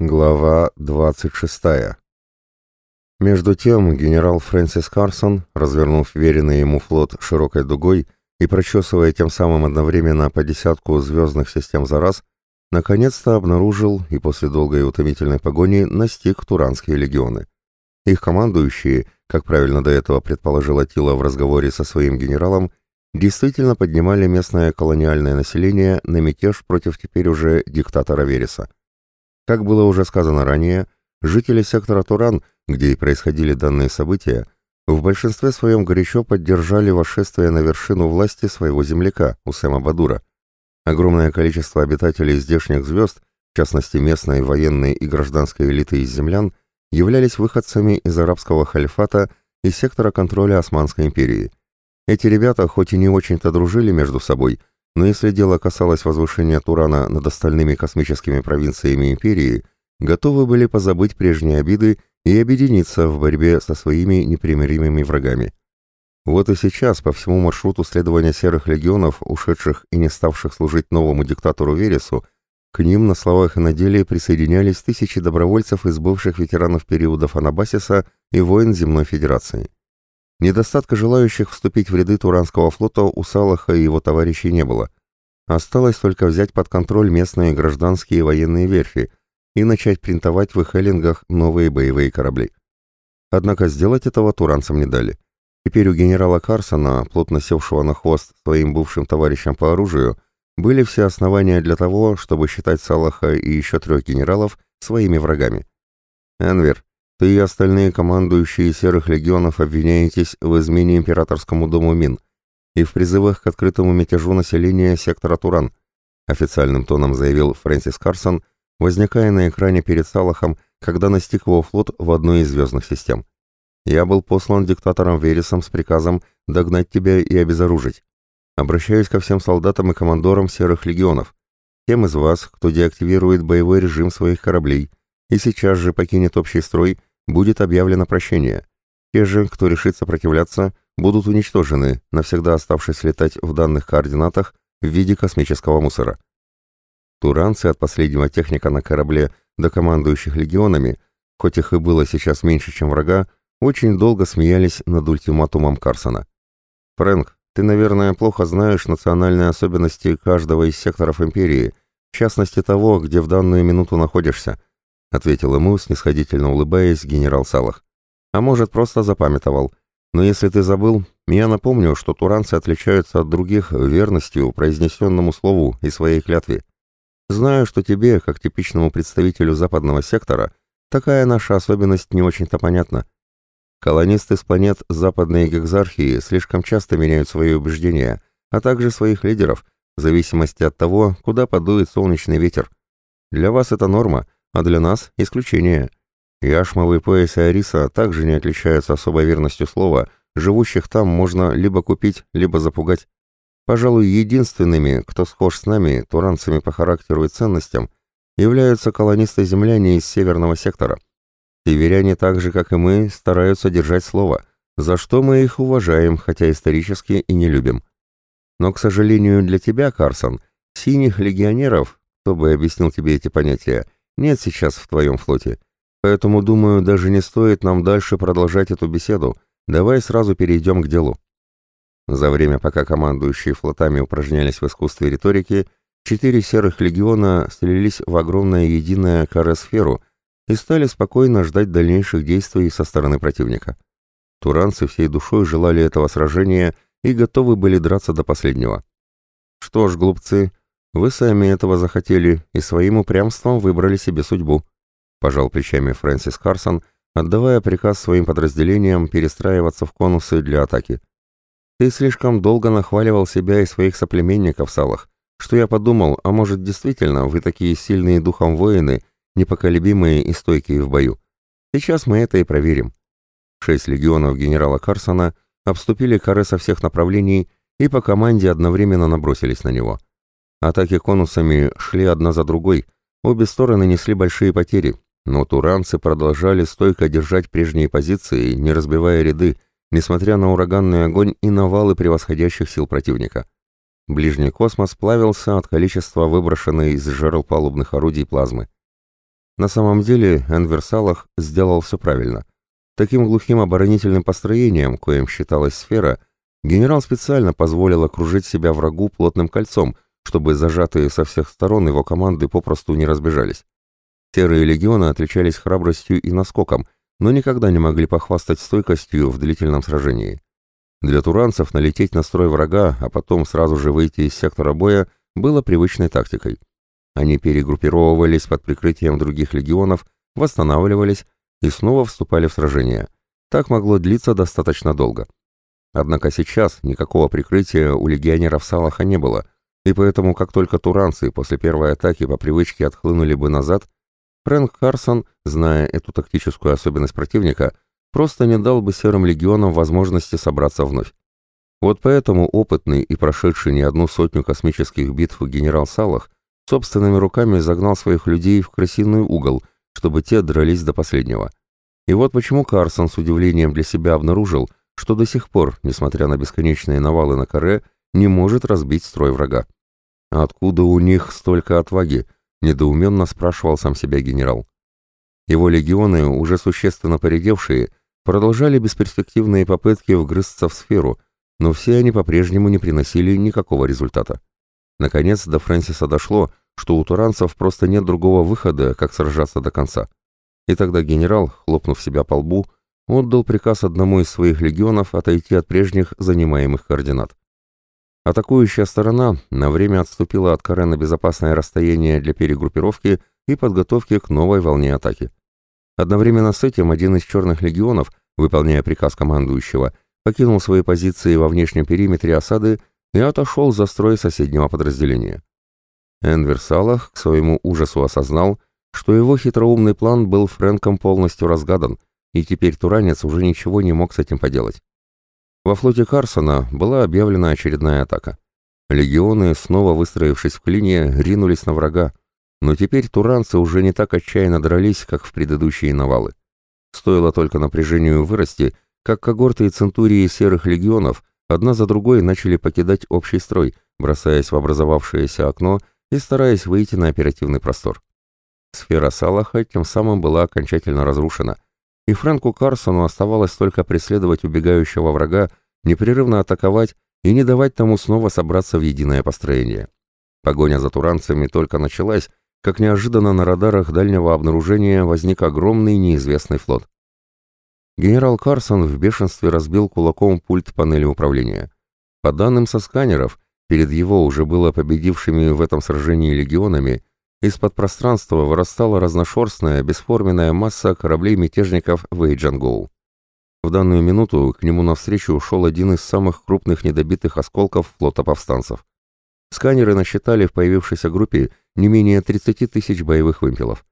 Глава 26. Между тем генерал Фрэнсис Карсон, развернув веренный ему флот широкой дугой и прочесывая тем самым одновременно по десятку звездных систем за раз, наконец-то обнаружил и после долгой и утомительной погони настиг Туранские легионы. Их командующие, как правильно до этого предположил Атила в разговоре со своим генералом, действительно поднимали местное колониальное население на мятеж против теперь уже диктатора Вереса. Как было уже сказано ранее, жители сектора Туран, где и происходили данные события, в большинстве своем горячо поддержали восшествие на вершину власти своего земляка, Усема Бадура. Огромное количество обитателей здешних звезд, в частности местной военной и гражданской элиты из землян, являлись выходцами из арабского халифата и сектора контроля Османской империи. Эти ребята хоть и не очень-то дружили между собой, но если дело касалось возвышения Турана над остальными космическими провинциями империи, готовы были позабыть прежние обиды и объединиться в борьбе со своими непримиримыми врагами. Вот и сейчас по всему маршруту следования серых легионов, ушедших и не ставших служить новому диктатору Вересу, к ним на словах и на деле присоединялись тысячи добровольцев из бывших ветеранов периодов Анабасиса и войн Земной Федерации. Недостатка желающих вступить в ряды Туранского флота у Салаха и его товарищей не было. Осталось только взять под контроль местные гражданские военные верфи и начать принтовать в их эллингах новые боевые корабли. Однако сделать этого туранцам не дали. Теперь у генерала Карсона, плотно севшего на хвост своим бывшим товарищам по оружию, были все основания для того, чтобы считать Салаха и еще трех генералов своими врагами. «Энвер, ты и остальные командующие Серых Легионов обвиняетесь в измене императорскому дому Мин и в призывах к открытому мятежу населения сектора Туран, официальным тоном заявил Фрэнсис Карсон, возникая на экране перед Салахом, когда настиг его флот в одной из звездных систем. «Я был послан диктатором Вересом с приказом догнать тебя и обезоружить. Обращаюсь ко всем солдатам и командорам Серых Легионов, тем из вас, кто деактивирует боевой режим своих кораблей и сейчас же покинет общий строй будет объявлено прощение. Те же, кто решит сопротивляться, будут уничтожены, навсегда оставшись летать в данных координатах в виде космического мусора. Туранцы от последнего техника на корабле до командующих легионами, хоть их и было сейчас меньше, чем врага, очень долго смеялись над ультиматумом Карсона. «Фрэнк, ты, наверное, плохо знаешь национальные особенности каждого из секторов Империи, в частности того, где в данную минуту находишься», — ответил ему, снисходительно улыбаясь, генерал Салах. «А может, просто запамятовал. Но если ты забыл, я напомню, что туранцы отличаются от других верностью произнесенному слову и своей клятве. Знаю, что тебе, как типичному представителю западного сектора, такая наша особенность не очень-то понятна. Колонисты с планет западной гекзархии слишком часто меняют свои убеждения, а также своих лидеров, в зависимости от того, куда подует солнечный ветер. Для вас это норма — а для нас – исключение. Яшмовый пояс и Ариса также не отличаются особой верностью слова, живущих там можно либо купить, либо запугать. Пожалуй, единственными, кто схож с нами, туранцами по характеру и ценностям, являются колонисты-земляне из северного сектора. Северяне так же, как и мы, стараются держать слово, за что мы их уважаем, хотя исторически и не любим. Но, к сожалению, для тебя, Карсон, синих легионеров, кто бы объяснил тебе эти понятия, нет сейчас в твоем флоте. Поэтому, думаю, даже не стоит нам дальше продолжать эту беседу. Давай сразу перейдем к делу». За время, пока командующие флотами упражнялись в искусстве риторики, четыре серых легиона слились в огромное единое каресферу и стали спокойно ждать дальнейших действий со стороны противника. Туранцы всей душой желали этого сражения и готовы были драться до последнего. «Что ж, глупцы, вы сами этого захотели и своим упрямством выбрали себе судьбу», пожал плечами Фрэнсис Карсон, отдавая приказ своим подразделениям перестраиваться в конусы для атаки. «Ты слишком долго нахваливал себя и своих соплеменников, Салах, что я подумал, а может действительно вы такие сильные духом воины, непоколебимые и стойкие в бою. Сейчас мы это и проверим». Шесть легионов генерала Карсона обступили Каре со всех направлений и по команде одновременно набросились на него – Атаки конусами шли одна за другой, обе стороны несли большие потери, но туранцы продолжали стойко держать прежние позиции, не разбивая ряды, несмотря на ураганный огонь и навалы превосходящих сил противника. Ближний космос плавился от количества выброшенной из жерл палубных орудий плазмы. На самом деле Энвер Салах сделал все правильно. Таким глухим оборонительным построением, коим считалась сфера, генерал специально позволил окружить себя врагу плотным кольцом, чтобы зажатые со всех сторон его команды попросту не разбежались. Серые легионы отличались храбростью и наскоком, но никогда не могли похвастать стойкостью в длительном сражении. Для туранцев налететь на строй врага, а потом сразу же выйти из сектора боя, было привычной тактикой. Они перегруппировывались под прикрытием других легионов, восстанавливались и снова вступали в сражение. Так могло длиться достаточно долго. Однако сейчас никакого прикрытия у легионеров Салаха не было, и поэтому, как только туранцы после первой атаки по привычке отхлынули бы назад, Фрэнк Карсон, зная эту тактическую особенность противника, просто не дал бы серым легионам возможности собраться вновь. Вот поэтому опытный и прошедший не одну сотню космических битв генерал Салах собственными руками загнал своих людей в крысиный угол, чтобы те дрались до последнего. И вот почему Карсон с удивлением для себя обнаружил, что до сих пор, несмотря на бесконечные навалы на коре, не может разбить строй врага. «Откуда у них столько отваги?» — недоуменно спрашивал сам себя генерал. Его легионы, уже существенно поредевшие, продолжали бесперспективные попытки вгрызться в сферу, но все они по-прежнему не приносили никакого результата. Наконец до Фрэнсиса дошло, что у туранцев просто нет другого выхода, как сражаться до конца. И тогда генерал, хлопнув себя по лбу, отдал приказ одному из своих легионов отойти от прежних занимаемых координат. Атакующая сторона на время отступила от Каре на безопасное расстояние для перегруппировки и подготовки к новой волне атаки. Одновременно с этим один из черных легионов, выполняя приказ командующего, покинул свои позиции во внешнем периметре осады и отошел за строй соседнего подразделения. Энвер Салах к своему ужасу осознал, что его хитроумный план был Фрэнком полностью разгадан, и теперь Туранец уже ничего не мог с этим поделать. Во флоте Карсона была объявлена очередная атака. Легионы, снова выстроившись в клине, ринулись на врага, но теперь туранцы уже не так отчаянно дрались, как в предыдущие навалы. Стоило только напряжению вырасти, как когорты и центурии серых легионов одна за другой начали покидать общий строй, бросаясь в образовавшееся окно и стараясь выйти на оперативный простор. Сфера Салаха тем самым была окончательно разрушена, и Фрэнку Карсону оставалось только преследовать убегающего врага, непрерывно атаковать и не давать тому снова собраться в единое построение. Погоня за туранцами только началась, как неожиданно на радарах дальнего обнаружения возник огромный неизвестный флот. Генерал Карсон в бешенстве разбил кулаком пульт панели управления. По данным со сканеров, перед его уже было победившими в этом сражении легионами, из-под пространства вырастала разношерстная, бесформенная масса кораблей-мятежников Вейджангоу. В данную минуту к нему навстречу ушел один из самых крупных недобитых осколков флота повстанцев. Сканеры насчитали в появившейся группе не менее 30 тысяч боевых вымпелов.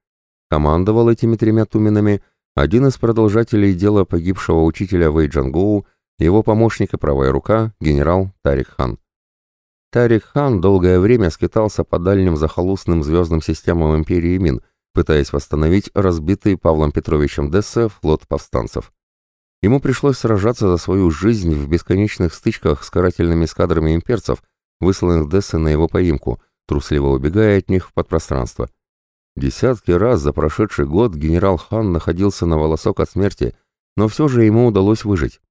Командовал этими тремя туменами один из продолжателей дела погибшего учителя Вэй его помощник и правая рука, генерал Тарик Хан. Тарик Хан долгое время скитался по дальним захолустным звездным системам империи Мин, пытаясь восстановить разбитый Павлом Петровичем Дессе флот повстанцев. Ему пришлось сражаться за свою жизнь в бесконечных стычках с карательными эскадрами имперцев, высланных Дессе на его поимку, трусливо убегая от них в подпространство. Десятки раз за прошедший год генерал Хан находился на волосок от смерти, но все же ему удалось выжить.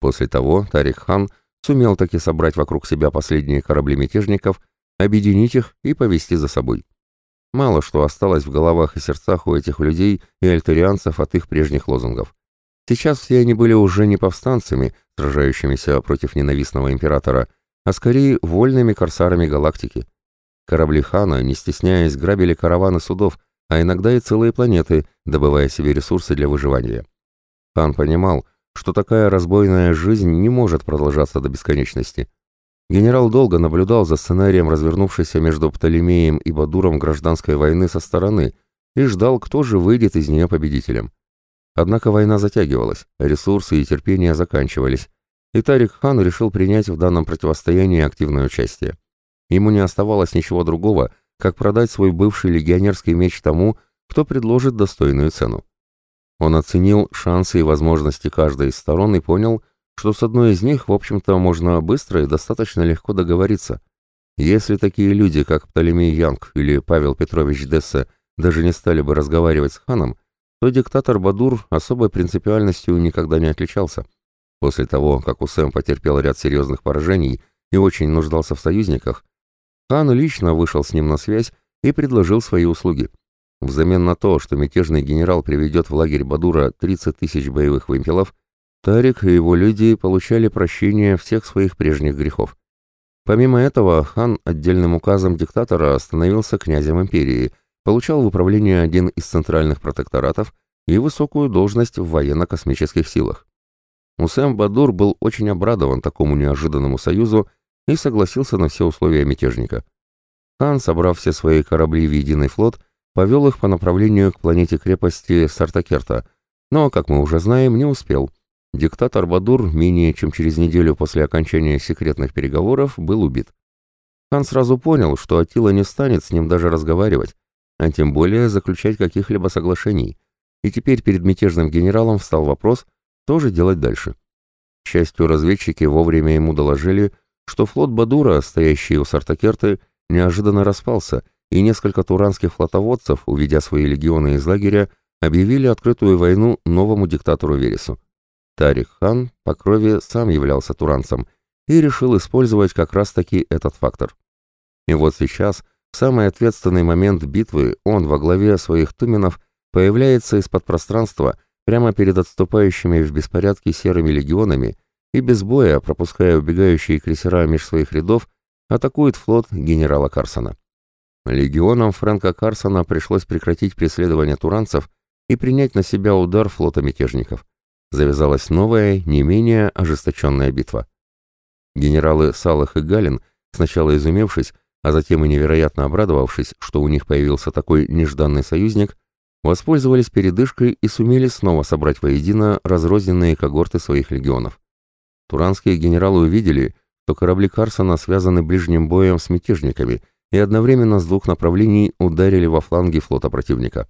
После того Тарик Хан сумел таки собрать вокруг себя последние корабли мятежников, объединить их и повести за собой. Мало что осталось в головах и сердцах у этих людей и альтерианцев от их прежних лозунгов. Сейчас все они были уже не повстанцами, сражающимися против ненавистного императора, а скорее вольными корсарами галактики. Корабли хана, не стесняясь, грабили караваны судов, а иногда и целые планеты, добывая себе ресурсы для выживания. Хан понимал, что такая разбойная жизнь не может продолжаться до бесконечности. Генерал долго наблюдал за сценарием развернувшейся между Птолемеем и Бадуром гражданской войны со стороны и ждал, кто же выйдет из нее победителем. Однако война затягивалась, ресурсы и терпение заканчивались, и Тарик Хан решил принять в данном противостоянии активное участие. Ему не оставалось ничего другого, как продать свой бывший легионерский меч тому, кто предложит достойную цену. Он оценил шансы и возможности каждой из сторон и понял, что с одной из них, в общем-то, можно быстро и достаточно легко договориться. Если такие люди, как Птолемей Янг или Павел Петрович Дессе, даже не стали бы разговаривать с ханом, то диктатор Бадур особой принципиальностью никогда не отличался. После того, как Усэм потерпел ряд серьезных поражений и очень нуждался в союзниках, хан лично вышел с ним на связь и предложил свои услуги. Взамен на то, что мятежный генерал приведет в лагерь Бадура 30 тысяч боевых вымпелов, Тарик и его люди получали прощение всех своих прежних грехов. Помимо этого, хан отдельным указом диктатора становился князем империи, получал в управлении один из центральных протекторатов и высокую должность в военно-космических силах. Усэм Бадур был очень обрадован такому неожиданному союзу и согласился на все условия мятежника. Хан, собрав все свои корабли в единый флот, повел их по направлению к планете-крепости Сартакерта, но, как мы уже знаем, не успел – Диктатор Бадур менее чем через неделю после окончания секретных переговоров был убит. Хан сразу понял, что Атила не станет с ним даже разговаривать, а тем более заключать каких-либо соглашений, и теперь перед мятежным генералом встал вопрос, что же делать дальше. К счастью, разведчики вовремя ему доложили, что флот Бадура, стоящий у Сартакерты, неожиданно распался, и несколько туранских флотоводцев, уведя свои легионы из лагеря, объявили открытую войну новому диктатору Вересу. Тарик хан по крови сам являлся туранцем и решил использовать как раз-таки этот фактор. И вот сейчас, в самый ответственный момент битвы, он во главе своих туменов появляется из-под пространства прямо перед отступающими в беспорядке серыми легионами и без боя, пропуская убегающие крейсера меж своих рядов, атакует флот генерала Карсона. Легионам Фрэнка Карсона пришлось прекратить преследование туранцев и принять на себя удар флота мятежников завязалась новая, не менее ожесточенная битва. Генералы Салах и Галин, сначала изумевшись, а затем и невероятно обрадовавшись, что у них появился такой нежданный союзник, воспользовались передышкой и сумели снова собрать воедино разрозненные когорты своих легионов. Туранские генералы увидели, что корабли Карсона связаны ближним боем с мятежниками и одновременно с двух направлений ударили во фланги флота противника.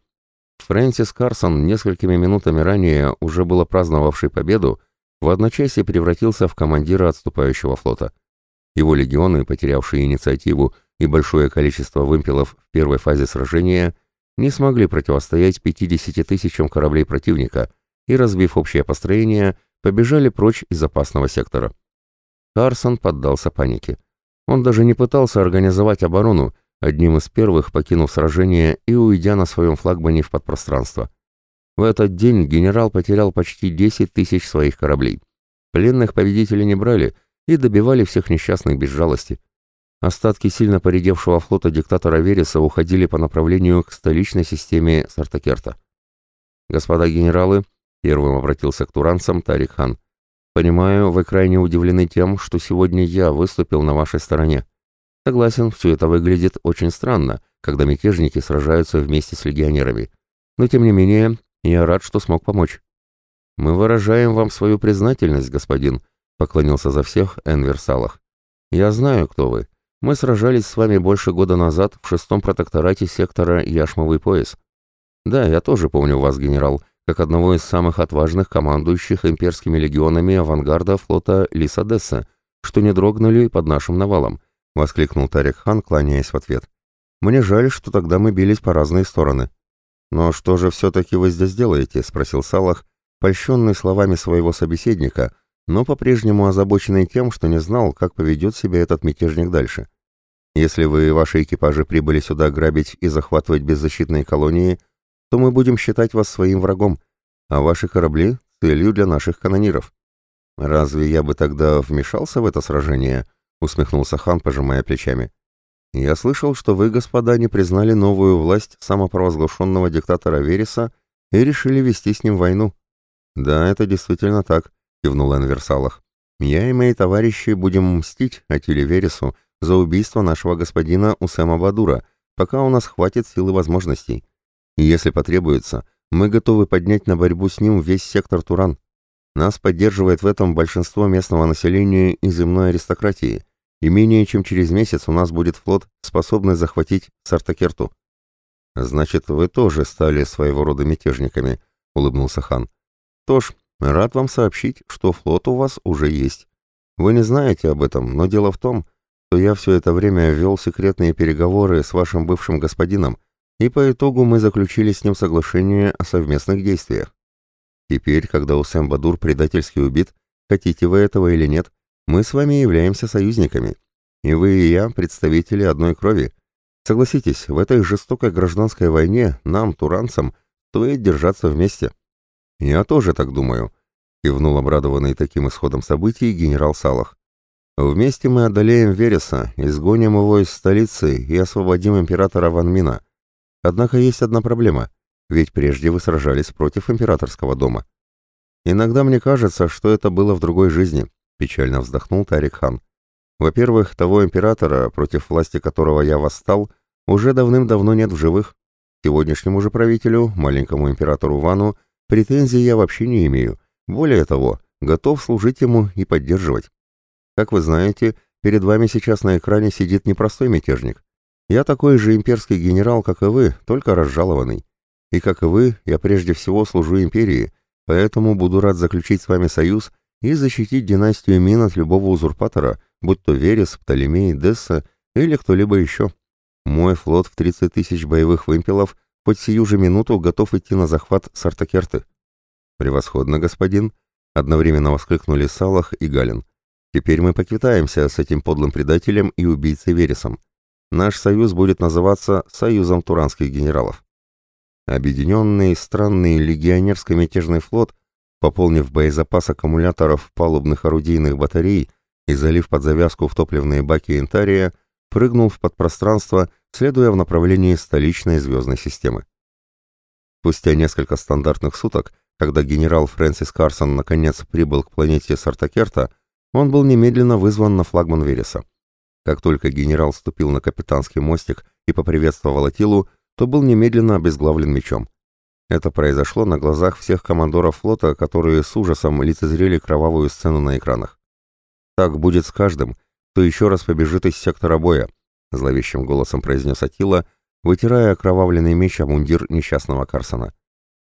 Фрэнсис Карсон, несколькими минутами ранее уже было праздновавший победу, в одночасье превратился в командира отступающего флота. Его легионы, потерявшие инициативу и большое количество вымпелов в первой фазе сражения, не смогли противостоять 50 тысячам кораблей противника и, разбив общее построение, побежали прочь из опасного сектора. Карсон поддался панике. Он даже не пытался организовать оборону, одним из первых покинув сражение и уйдя на своем флагмане в подпространство. В этот день генерал потерял почти 10 тысяч своих кораблей. Пленных победители не брали и добивали всех несчастных без жалости. Остатки сильно поредевшего флота диктатора Вереса уходили по направлению к столичной системе Сартакерта. «Господа генералы», — первым обратился к туранцам Тарик хан, — «понимаю, вы крайне удивлены тем, что сегодня я выступил на вашей стороне. Согласен, все это выглядит очень странно, когда мятежники сражаются вместе с легионерами. Но тем не менее, я рад, что смог помочь. Мы выражаем вам свою признательность, господин, поклонился за всех Энвер Салах. Я знаю, кто вы. Мы сражались с вами больше года назад в шестом протекторате сектора Яшмовый пояс. Да, я тоже помню вас, генерал, как одного из самых отважных командующих имперскими легионами авангарда флота Лисадесса, что не дрогнули под нашим навалом. — воскликнул Тарик Хан, кланяясь в ответ. «Мне жаль, что тогда мы бились по разные стороны». «Но что же все-таки вы здесь делаете?» — спросил Салах, польщенный словами своего собеседника, но по-прежнему озабоченный тем, что не знал, как поведет себя этот мятежник дальше. «Если вы и ваши экипажи прибыли сюда грабить и захватывать беззащитные колонии, то мы будем считать вас своим врагом, а ваши корабли — целью для наших канониров. Разве я бы тогда вмешался в это сражение?» усмехнулся хан, пожимая плечами. Я слышал, что вы, господа, не признали новую власть самопровозглашенного диктатора Вереса и решили вести с ним войну. Да, это действительно так, кивнул Энвер Салах. Я и мои товарищи будем мстить Атиле Вересу за убийство нашего господина Усема Бадура, пока у нас хватит сил и возможностей. Если потребуется, мы готовы поднять на борьбу с ним весь сектор Туран. Нас поддерживает в этом большинство местного населения и земной аристократии, и менее чем через месяц у нас будет флот, способный захватить Сартакерту. Значит, вы тоже стали своего рода мятежниками, улыбнулся хан. Что ж, рад вам сообщить, что флот у вас уже есть. Вы не знаете об этом, но дело в том, что я все это время вел секретные переговоры с вашим бывшим господином, и по итогу мы заключили с ним соглашение о совместных действиях. Теперь, когда Усэм Бадур предательски убит, хотите вы этого или нет, мы с вами являемся союзниками. И вы и я представители одной крови. Согласитесь, в этой жестокой гражданской войне нам, туранцам, стоит держаться вместе. Я тоже так думаю, кивнул обрадованный таким исходом событий генерал Салах. Вместе мы одолеем Вереса, изгоним его из столицы и освободим императора Ванмина. Однако есть одна проблема, ведь прежде вы сражались против императорского дома. Иногда мне кажется, что это было в другой жизни, печально вздохнул Тарик хан. Во-первых, того императора, против власти которого я восстал, уже давным-давно нет в живых. Сегодняшнему же правителю, маленькому императору Вану, претензий я вообще не имею. Более того, готов служить ему и поддерживать. Как вы знаете, перед вами сейчас на экране сидит непростой мятежник. Я такой же имперский генерал, как и вы, только разжалованный. И как и вы, я прежде всего служу империи, поэтому буду рад заключить с вами союз и защитить династию Мин от любого узурпатора, будь то Верес, Птолемей, Десса или кто-либо еще. Мой флот в 30 тысяч боевых вымпелов хоть сию же минуту готов идти на захват Сартакерты. «Превосходно, господин!» — одновременно воскликнули Салах и Галин. «Теперь мы поквитаемся с этим подлым предателем и убийцей Вересом. Наш союз будет называться Союзом Туранских генералов. Объединенный странный легионерско-мятежный флот, пополнив боезапас аккумуляторов палубных орудийных батарей и залив под завязку в топливные баки Интария, прыгнул в подпространство, следуя в направлении столичной звездной системы. Спустя несколько стандартных суток, когда генерал Фрэнсис Карсон наконец прибыл к планете Сартакерта, он был немедленно вызван на флагман Вереса. Как только генерал ступил на капитанский мостик и поприветствовал Атилу, то был немедленно обезглавлен мечом. Это произошло на глазах всех командоров флота, которые с ужасом лицезрели кровавую сцену на экранах. «Так будет с каждым, кто еще раз побежит из сектора боя», зловещим голосом произнес Атила, вытирая окровавленный меч о мундир несчастного Карсона.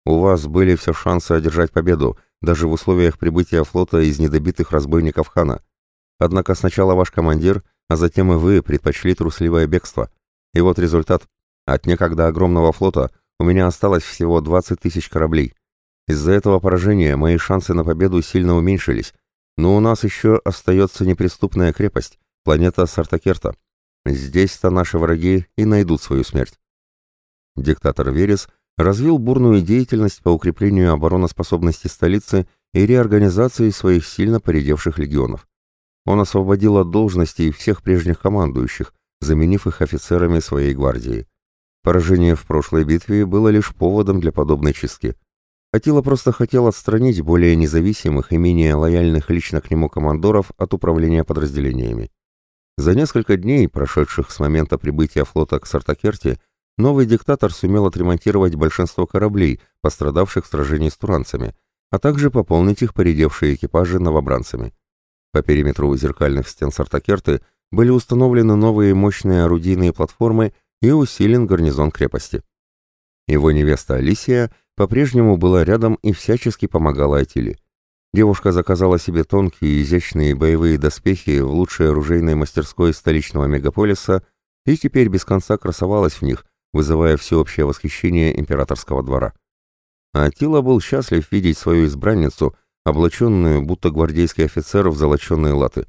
«У вас были все шансы одержать победу, даже в условиях прибытия флота из недобитых разбойников хана. Однако сначала ваш командир — а затем и вы предпочли трусливое бегство. И вот результат. От некогда огромного флота у меня осталось всего 20 тысяч кораблей. Из-за этого поражения мои шансы на победу сильно уменьшились, но у нас еще остается неприступная крепость, планета Сартакерта. Здесь-то наши враги и найдут свою смерть. Диктатор Верес развил бурную деятельность по укреплению обороноспособности столицы и реорганизации своих сильно поредевших легионов. Он освободил от должностей всех прежних командующих, заменив их офицерами своей гвардии. Поражение в прошлой битве было лишь поводом для подобной чистки. Атила просто хотел отстранить более независимых и менее лояльных лично к нему командоров от управления подразделениями. За несколько дней, прошедших с момента прибытия флота к Сартакерте, новый диктатор сумел отремонтировать большинство кораблей, пострадавших в сражении с туранцами, а также пополнить их поредевшие экипажи новобранцами. По периметру зеркальных стен Сартакерты были установлены новые мощные орудийные платформы и усилен гарнизон крепости. Его невеста Алисия по-прежнему была рядом и всячески помогала Атиле. Девушка заказала себе тонкие изящные боевые доспехи в лучшей оружейной мастерской столичного мегаполиса и теперь без конца красовалась в них, вызывая всеобщее восхищение императорского двора. Атила был счастлив видеть свою избранницу – облаченную, будто гвардейский офицер в золоченые латы.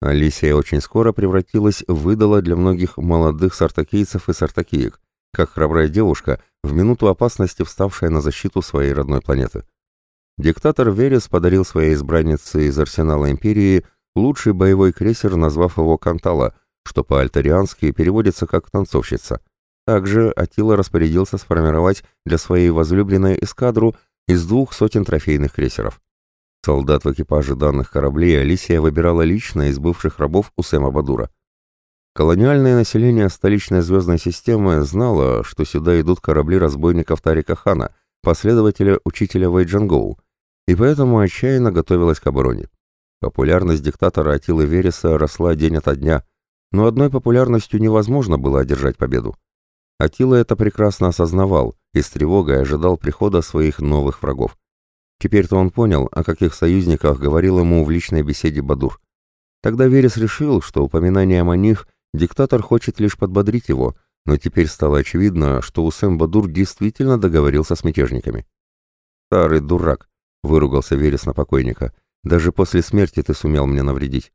Алисия очень скоро превратилась в выдала для многих молодых сартакийцев и сартакиек, как храбрая девушка, в минуту опасности вставшая на защиту своей родной планеты. Диктатор Верес подарил своей избраннице из арсенала Империи лучший боевой крейсер, назвав его «Кантала», что по-альтариански переводится как «танцовщица». Также Атила распорядился сформировать для своей возлюбленной эскадру из двух сотен трофейных крейсеров. Солдат в экипаже данных кораблей Алисия выбирала лично из бывших рабов у Сэма Бадура. Колониальное население столичной звездной системы знало, что сюда идут корабли разбойников Тарика Хана, последователя учителя Вейджангоу, и поэтому отчаянно готовилась к обороне. Популярность диктатора Атилы Вереса росла день ото дня, но одной популярностью невозможно было одержать победу. Атила это прекрасно осознавал и с тревогой ожидал прихода своих новых врагов. Теперь-то он понял, о каких союзниках говорил ему в личной беседе Бадур. Тогда Верес решил, что упоминанием о них диктатор хочет лишь подбодрить его, но теперь стало очевидно, что Усэм Бадур действительно договорился с мятежниками. «Старый дурак!» — выругался Верес на покойника. «Даже после смерти ты сумел мне навредить».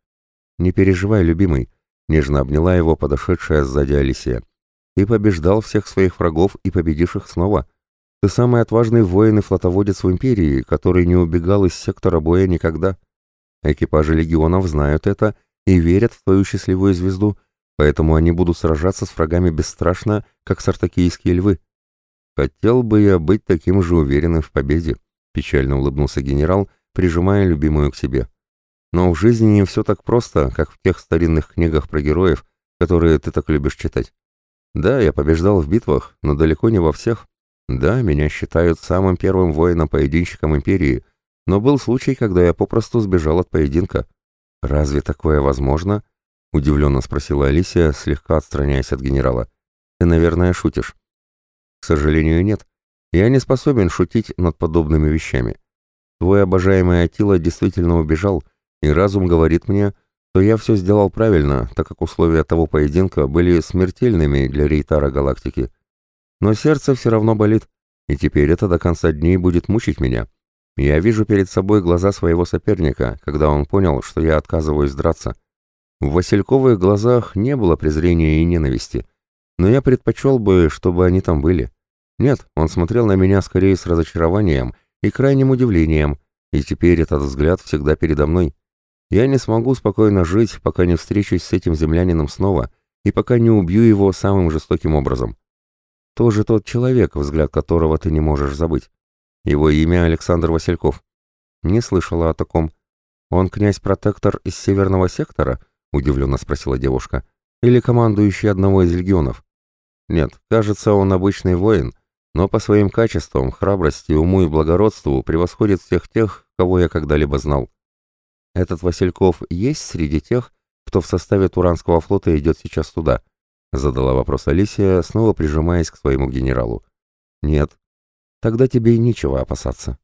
«Не переживай, любимый», — нежно обняла его подошедшая сзади Алисия. «Ты побеждал всех своих врагов и победишь их снова. Ты самый отважный воин и флотоводец в Империи, который не убегал из сектора боя никогда. Экипажи легионов знают это и верят в твою счастливую звезду, поэтому они будут сражаться с врагами бесстрашно, как сартакийские львы. Хотел бы я быть таким же уверенным в победе, печально улыбнулся генерал, прижимая любимую к себе. Но в жизни не все так просто, как в тех старинных книгах про героев, которые ты так любишь читать. Да, я побеждал в битвах, но далеко не во всех. Да, меня считают самым первым воином-поединщиком империи, но был случай, когда я попросту сбежал от поединка. Разве такое возможно? — удивленно спросила Алисия, слегка отстраняясь от генерала. «Ты, наверное, шутишь». «К сожалению, нет. Я не способен шутить над подобными вещами. Твой обожаемый Атила действительно убежал, и разум говорит мне, что я все сделал правильно, так как условия того поединка были смертельными для Рейтара Галактики. Но сердце все равно болит, и теперь это до конца дней будет мучить меня. Я вижу перед собой глаза своего соперника, когда он понял, что я отказываюсь драться». В Васильковых глазах не было презрения и ненависти, но я предпочел бы, чтобы они там были. Нет, он смотрел на меня скорее с разочарованием и крайним удивлением, и теперь этот взгляд всегда передо мной. Я не смогу спокойно жить, пока не встречусь с этим землянином снова и пока не убью его самым жестоким образом. Тоже тот человек, взгляд которого ты не можешь забыть. Его имя Александр Васильков. Не слышала о таком. Он князь-протектор из Северного сектора —— удивленно спросила девушка. «Или командующий одного из легионов?» «Нет, кажется, он обычный воин, но по своим качествам, храбрости, уму и благородству превосходит всех тех, кого я когда-либо знал. Этот Васильков есть среди тех, кто в составе Туранского флота идет сейчас туда?» — задала вопрос Алисия, снова прижимаясь к своему генералу. «Нет. Тогда тебе и нечего опасаться».